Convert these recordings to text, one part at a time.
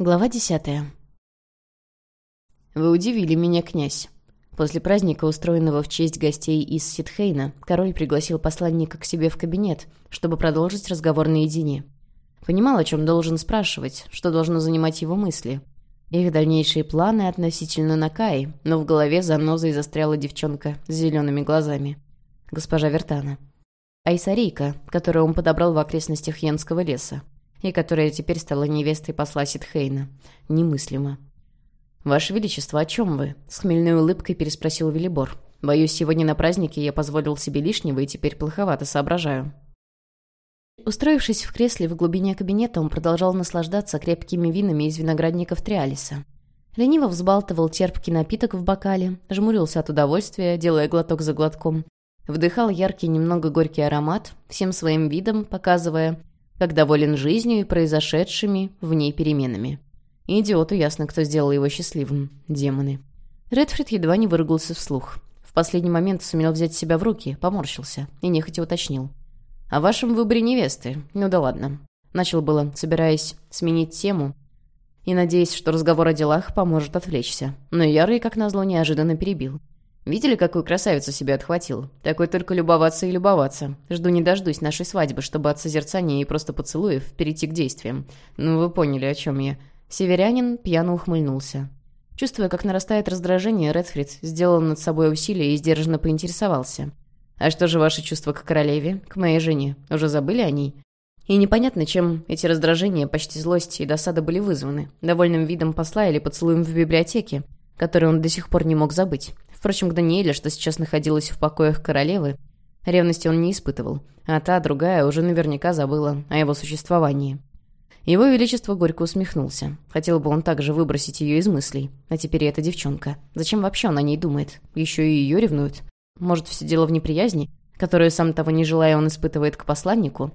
Глава десятая. «Вы удивили меня, князь». После праздника, устроенного в честь гостей из Ситхейна, король пригласил посланника к себе в кабинет, чтобы продолжить разговор наедине. Понимал, о чем должен спрашивать, что должно занимать его мысли. Их дальнейшие планы относительно Накаи, но в голове занозой застряла девчонка с зелеными глазами. Госпожа Вертана. Айсарийка, которую он подобрал в окрестностях Янского леса и которая теперь стала невестой посла Ситхейна. Немыслимо. «Ваше Величество, о чем вы?» — с хмельной улыбкой переспросил Велибор. «Боюсь, сегодня на празднике я позволил себе лишнего и теперь плоховато соображаю». Устроившись в кресле в глубине кабинета, он продолжал наслаждаться крепкими винами из виноградников Триалиса. Лениво взбалтывал терпкий напиток в бокале, жмурился от удовольствия, делая глоток за глотком. Вдыхал яркий, немного горький аромат, всем своим видом показывая, как доволен жизнью и произошедшими в ней переменами. идиоту ясно, кто сделал его счастливым. Демоны. Редфрид едва не выругался вслух. В последний момент сумел взять себя в руки, поморщился и нехотя уточнил. «О вашем выборе невесты? Ну да ладно». Начал было, собираясь сменить тему и надеясь, что разговор о делах поможет отвлечься. Но Ярый, как назло, неожиданно перебил. Видели, какую красавицу себе отхватил? Такой только любоваться и любоваться. Жду не дождусь нашей свадьбы, чтобы от созерцания и просто поцелуев перейти к действиям. Ну, вы поняли, о чем я. Северянин пьяно ухмыльнулся. Чувствуя, как нарастает раздражение, Редфрид сделал над собой усилие и сдержанно поинтересовался. «А что же ваши чувства к королеве, к моей жене? Уже забыли о ней?» И непонятно, чем эти раздражения, почти злость и досада были вызваны. Довольным видом посла или поцелуем в библиотеке, который он до сих пор не мог забыть. Впрочем, к Даниэле, что сейчас находилась в покоях королевы, ревности он не испытывал, а та, другая, уже наверняка забыла о его существовании. Его Величество горько усмехнулся. Хотел бы он также выбросить ее из мыслей. А теперь и эта девчонка. Зачем вообще он о ней думает? Еще и ее ревнует. Может, все дело в неприязни, которую, сам того не желая, он испытывает к посланнику?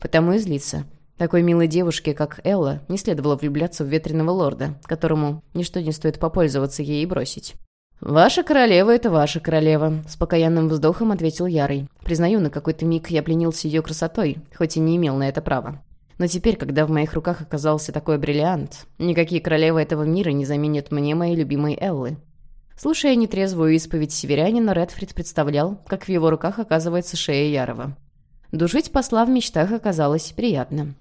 Потому и злится. Такой милой девушке, как Элла, не следовало влюбляться в ветреного лорда, которому ничто не стоит попользоваться ей и бросить. «Ваша королева — это ваша королева», — с покаянным вздохом ответил Ярый. «Признаю, на какой-то миг я пленился ее красотой, хоть и не имел на это права. Но теперь, когда в моих руках оказался такой бриллиант, никакие королевы этого мира не заменят мне моей любимой Эллы». Слушая нетрезвую исповедь северянина, Редфрид представлял, как в его руках оказывается шея Ярова. Душить посла в мечтах оказалось приятно.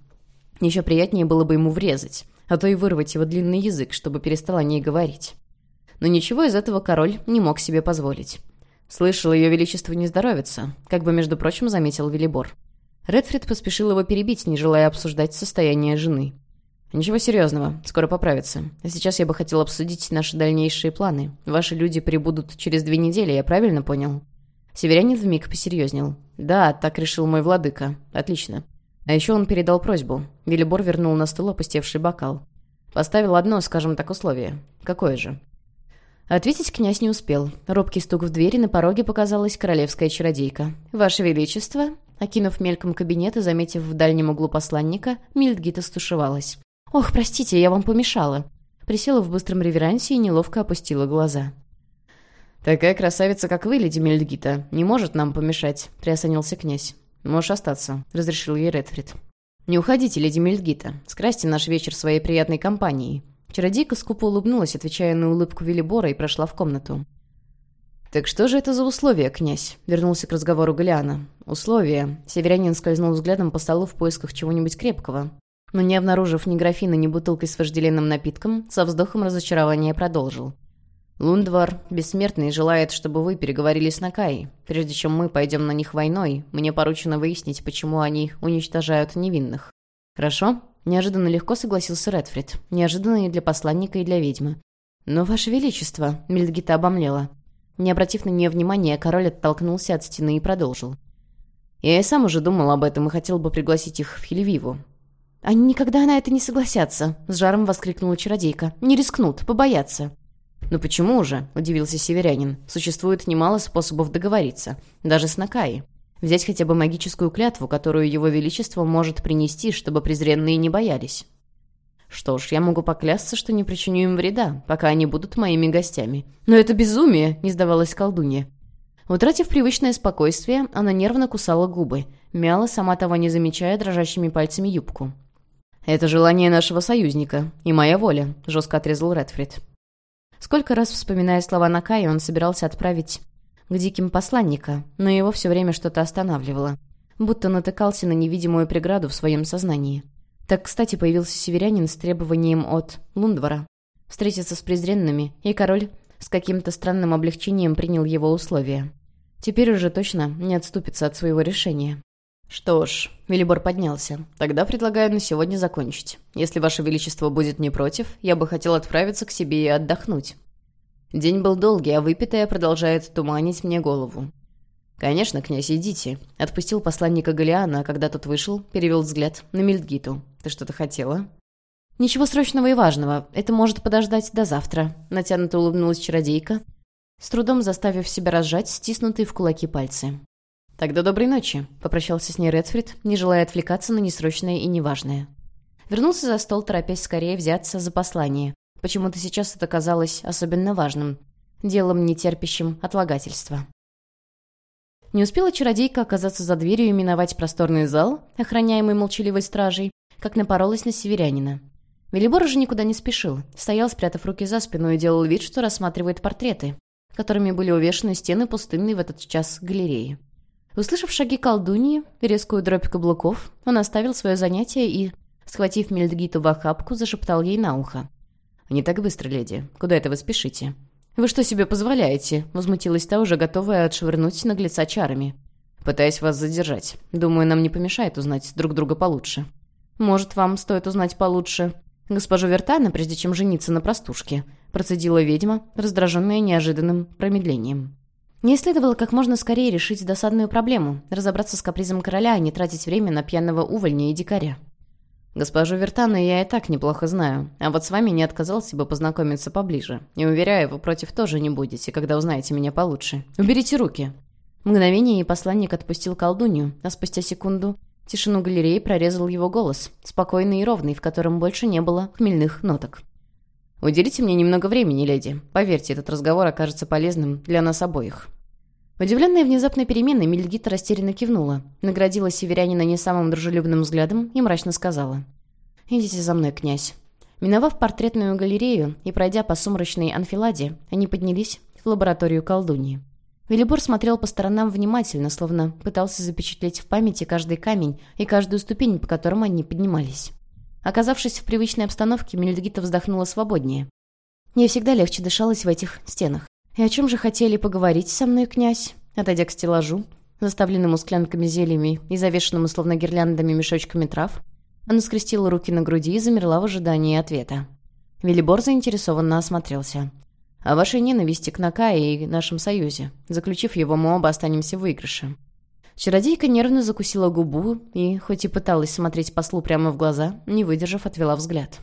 Еще приятнее было бы ему врезать, а то и вырвать его длинный язык, чтобы перестал о ней говорить но ничего из этого король не мог себе позволить. Слышал, ее величество не здоровится, как бы, между прочим, заметил Велибор. Редфрид поспешил его перебить, не желая обсуждать состояние жены. «Ничего серьезного, скоро поправится. А сейчас я бы хотел обсудить наши дальнейшие планы. Ваши люди прибудут через две недели, я правильно понял?» Северянин вмиг посерьезнел. «Да, так решил мой владыка. Отлично. А еще он передал просьбу. Велибор вернул на стол опустевший бокал. Поставил одно, скажем так, условие. Какое же?» Ответить князь не успел. Робкий стук в двери на пороге показалась королевская чародейка. «Ваше Величество!» Окинув мельком кабинет и заметив в дальнем углу посланника, Мильдгита стушевалась. «Ох, простите, я вам помешала!» Присела в быстром реверансе и неловко опустила глаза. «Такая красавица, как вы, леди Мильдгита, не может нам помешать», — приосанился князь. «Можешь остаться», — разрешил ей Редфрид. «Не уходите, леди Мильдгита. Скрасьте наш вечер своей приятной компанией. Чародейка скупо улыбнулась, отвечая на улыбку Велибора, и прошла в комнату. «Так что же это за условия, князь?» — вернулся к разговору Галиана. «Условия». Северянин скользнул взглядом по столу в поисках чего-нибудь крепкого. Но не обнаружив ни графина, ни бутылкой с вожделенным напитком, со вздохом разочарования продолжил. «Лундвар, бессмертный, желает, чтобы вы переговорили с Накай. Прежде чем мы пойдем на них войной, мне поручено выяснить, почему они уничтожают невинных. Хорошо?» Неожиданно легко согласился Редфрид. Неожиданно и для посланника, и для ведьмы. «Но, Ваше Величество!» — Мельдгита обомлела. Не обратив на нее внимания, король оттолкнулся от стены и продолжил. «Я и сам уже думал об этом и хотел бы пригласить их в Хельвиву». «Они никогда на это не согласятся!» — с жаром воскликнула чародейка. «Не рискнут, побоятся». «Ну почему же?» — удивился северянин. «Существует немало способов договориться. Даже с Накаи. Взять хотя бы магическую клятву, которую его величество может принести, чтобы презренные не боялись. Что ж, я могу поклясться, что не причиню им вреда, пока они будут моими гостями. Но это безумие, не сдавалась колдунья. Утратив привычное спокойствие, она нервно кусала губы, мяла, сама того не замечая, дрожащими пальцами юбку. «Это желание нашего союзника и моя воля», — жестко отрезал Редфрид. Сколько раз, вспоминая слова Накая, он собирался отправить к диким посланника, но его все время что-то останавливало, будто натыкался на невидимую преграду в своем сознании. Так, кстати, появился северянин с требованием от Лундвара встретиться с презренными, и король с каким-то странным облегчением принял его условия. Теперь уже точно не отступится от своего решения. «Что ж», — Велибор поднялся, — «тогда предлагаю на сегодня закончить. Если Ваше Величество будет не против, я бы хотел отправиться к себе и отдохнуть». День был долгий, а выпитая продолжает туманить мне голову. «Конечно, князь, идите», — отпустил посланника Галиана, а когда тот вышел, перевел взгляд на Мильдгиту. «Ты что-то хотела?» «Ничего срочного и важного. Это может подождать до завтра», — натянуто улыбнулась чародейка, с трудом заставив себя разжать стиснутые в кулаки пальцы. «Тогда доброй ночи», — попрощался с ней Редфрид, не желая отвлекаться на несрочное и неважное. Вернулся за стол, торопясь скорее взяться за послание. Почему-то сейчас это казалось особенно важным, делом, не терпящим отлагательства. Не успела чародейка оказаться за дверью и миновать просторный зал, охраняемый молчаливой стражей, как напоролась на северянина. Велибор уже никуда не спешил, стоял, спрятав руки за спину и делал вид, что рассматривает портреты, которыми были увешаны стены пустынной в этот час галереи. Услышав шаги колдуньи, резкую дробь каблуков, он оставил свое занятие и, схватив Мельдгиту в охапку, зашептал ей на ухо. «Не так быстро, леди. Куда это вы спешите?» «Вы что себе позволяете?» — возмутилась та, уже готовая отшвырнуть наглеца чарами. «Пытаюсь вас задержать. Думаю, нам не помешает узнать друг друга получше». «Может, вам стоит узнать получше госпожу Вертана, прежде чем жениться на простушке?» — процедила ведьма, раздраженная неожиданным промедлением. Не следовало как можно скорее решить досадную проблему, разобраться с капризом короля, а не тратить время на пьяного увольня и дикаря. «Госпожу Вертану я и так неплохо знаю, а вот с вами не отказался бы познакомиться поближе. И уверяю, вы против тоже не будете, когда узнаете меня получше. Уберите руки!» Мгновение и посланник отпустил колдунью, а спустя секунду тишину галереи прорезал его голос, спокойный и ровный, в котором больше не было хмельных ноток. «Уделите мне немного времени, леди. Поверьте, этот разговор окажется полезным для нас обоих». Удивленная внезапной переменой, Мельгита растерянно кивнула, наградила северянина не самым дружелюбным взглядом и мрачно сказала. «Идите за мной, князь». Миновав портретную галерею и пройдя по сумрачной анфиладе, они поднялись в лабораторию колдуньи. Велибор смотрел по сторонам внимательно, словно пытался запечатлеть в памяти каждый камень и каждую ступень, по которым они поднимались. Оказавшись в привычной обстановке, Мельдгита вздохнула свободнее. Ей всегда легче дышалось в этих стенах. «И о чем же хотели поговорить со мной, князь?» Отойдя к стеллажу, заставленному склянками зельями и завешенному словно гирляндами мешочками трав, она скрестила руки на груди и замерла в ожидании ответа. Велибор заинтересованно осмотрелся. «О вашей ненависти к Накае и нашем союзе. Заключив его, мы оба останемся в выигрыше. Чародейка нервно закусила губу и, хоть и пыталась смотреть послу прямо в глаза, не выдержав, отвела взгляд.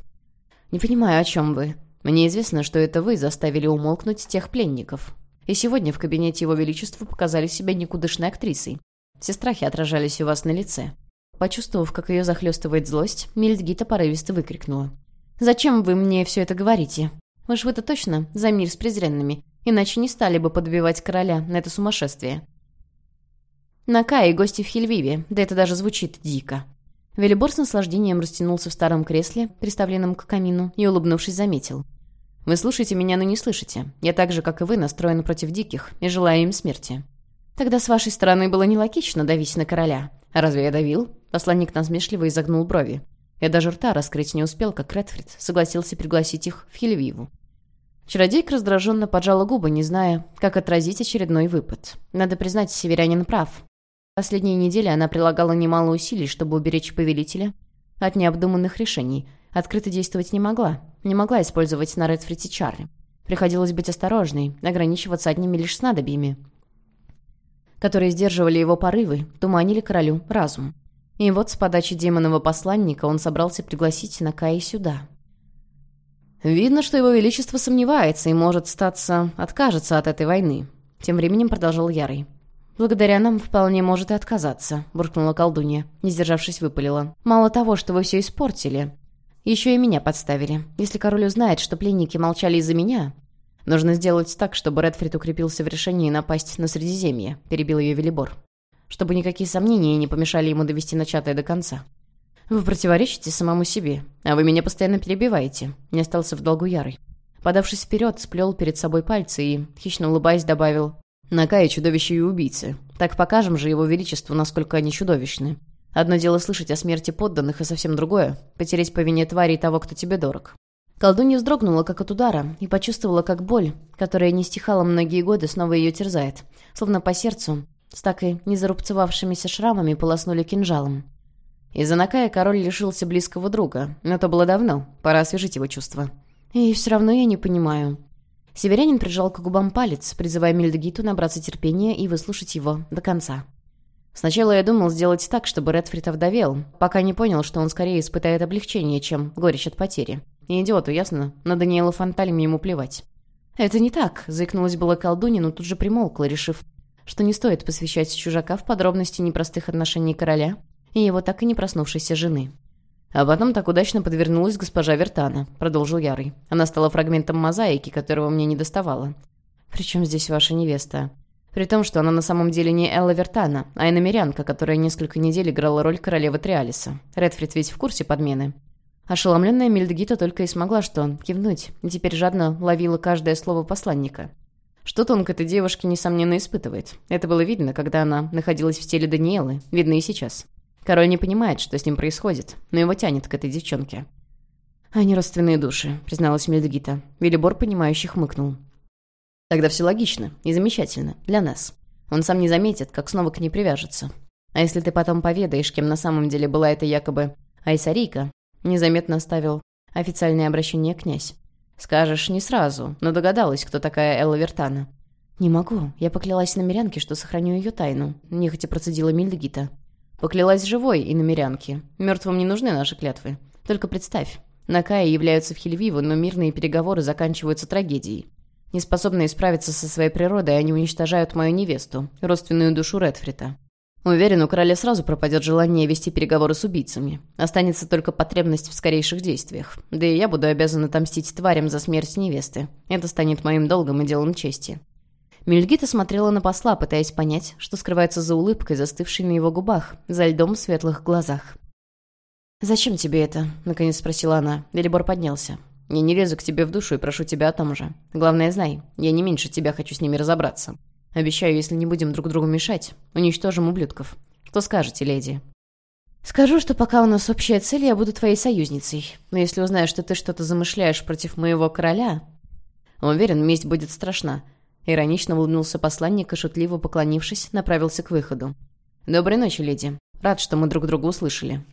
«Не понимаю, о чем вы. Мне известно, что это вы заставили умолкнуть тех пленников. И сегодня в кабинете Его Величества показали себя никудышной актрисой. Все страхи отражались у вас на лице». Почувствовав, как ее захлестывает злость, Мильдгита порывисто выкрикнула. «Зачем вы мне все это говорите? Вы ж вы-то точно за мир с презренными, иначе не стали бы подбивать короля на это сумасшествие. Нака и гости в Хельвиве, да это даже звучит дико. Велибор с наслаждением растянулся в старом кресле, приставленном к камину, и, улыбнувшись, заметил. «Вы слушаете меня, но не слышите. Я так же, как и вы, настроен против диких и желаю им смерти». «Тогда с вашей стороны было нелогично давить на короля. А разве я давил?» Посланник насмешливо изогнул брови. Я даже рта раскрыть не успел, как Редфрид согласился пригласить их в Хельвиву. Чародейка раздраженно поджала губы, не зная, как отразить очередной выпад. Надо признать, северянин прав. Последние недели она прилагала немало усилий, чтобы уберечь повелителя от необдуманных решений. Открыто действовать не могла. Не могла использовать на Редфрите чары. Приходилось быть осторожной, ограничиваться одними лишь снадобьями, которые сдерживали его порывы, туманили королю разум. И вот с подачи демонного посланника он собрался пригласить Накаи сюда. «Видно, что его величество сомневается и, может, статься, откажется от этой войны», — тем временем продолжал Ярый. «Благодаря нам вполне может и отказаться», — буркнула колдунья. Не сдержавшись, выпалила. «Мало того, что вы все испортили. Еще и меня подставили. Если король узнает, что пленники молчали из-за меня...» «Нужно сделать так, чтобы Редфрид укрепился в решении напасть на Средиземье», — перебил ее Велибор. «Чтобы никакие сомнения не помешали ему довести начатое до конца. «Вы противоречите самому себе, а вы меня постоянно перебиваете», — не остался в долгу Ярый. Подавшись вперед, сплел перед собой пальцы и, хищно улыбаясь, добавил «Накая чудовище и убийцы. Так покажем же его величеству, насколько они чудовищны. Одно дело слышать о смерти подданных, и совсем другое — потереть по вине твари того, кто тебе дорог». Колдунья вздрогнула, как от удара, и почувствовала, как боль, которая не стихала многие годы, снова ее терзает. Словно по сердцу, с так и незарубцевавшимися шрамами полоснули кинжалом. Из-за Накая король лишился близкого друга, но это было давно, пора освежить его чувства. И все равно я не понимаю. Северянин прижал к губам палец, призывая Мельдгиту набраться терпения и выслушать его до конца. Сначала я думал сделать так, чтобы Редфрид овдовел, пока не понял, что он скорее испытает облегчение, чем горечь от потери. И идиоту, ясно? На Даниэла Фонтальме ему плевать. «Это не так», — заикнулась была колдунья, но тут же примолкла, решив, что не стоит посвящать чужака в подробности непростых отношений короля и его так и не проснувшейся жены. А потом так удачно подвернулась госпожа Вертана, продолжил Ярый. Она стала фрагментом мозаики, которого мне не доставало. Причем здесь ваша невеста? При том, что она на самом деле не Элла Вертана, а иномерянка, которая несколько недель играла роль королевы Триалиса. Редфрид ведь в курсе подмены. Ошеломленная Мильдгита только и смогла что кивнуть, и теперь жадно ловила каждое слово посланника. Что-то он к этой девушке, несомненно, испытывает. Это было видно, когда она находилась в теле Даниэлы, видно и сейчас. Король не понимает, что с ним происходит, но его тянет к этой девчонке. «Они родственные души», — призналась Мельдгита. Велибор, понимающий, хмыкнул. «Тогда все логично и замечательно. Для нас. Он сам не заметит, как снова к ней привяжется. А если ты потом поведаешь, кем на самом деле была эта якобы Айсарийка, незаметно оставил официальное обращение князь. Скажешь не сразу, но догадалась, кто такая Элла Вертана. «Не могу. Я поклялась намерянке, что сохраню ее тайну», — нехотя процедила Мильдгита. «Поклялась живой и намерянке. Мертвым не нужны наши клятвы. Только представь, Накаи являются в Хельвиву, но мирные переговоры заканчиваются трагедией. Неспособные справиться со своей природой, они уничтожают мою невесту, родственную душу Редфрита. Уверен, у короля сразу пропадет желание вести переговоры с убийцами. Останется только потребность в скорейших действиях. Да и я буду обязан отомстить тварям за смерть невесты. Это станет моим долгом и делом чести». Мельгита смотрела на посла, пытаясь понять, что скрывается за улыбкой, застывшей на его губах, за льдом в светлых глазах. «Зачем тебе это?» — наконец спросила она. Велибор поднялся. «Я не лезу к тебе в душу и прошу тебя о том же. Главное, знай, я не меньше тебя хочу с ними разобраться. Обещаю, если не будем друг другу мешать, уничтожим ублюдков. Что скажете, леди?» «Скажу, что пока у нас общая цель, я буду твоей союзницей. Но если узнаю, что ты что-то замышляешь против моего короля...» «Уверен, месть будет страшна». Иронично улыбнулся посланник и, шутливо поклонившись, направился к выходу. «Доброй ночи, леди. Рад, что мы друг друга услышали».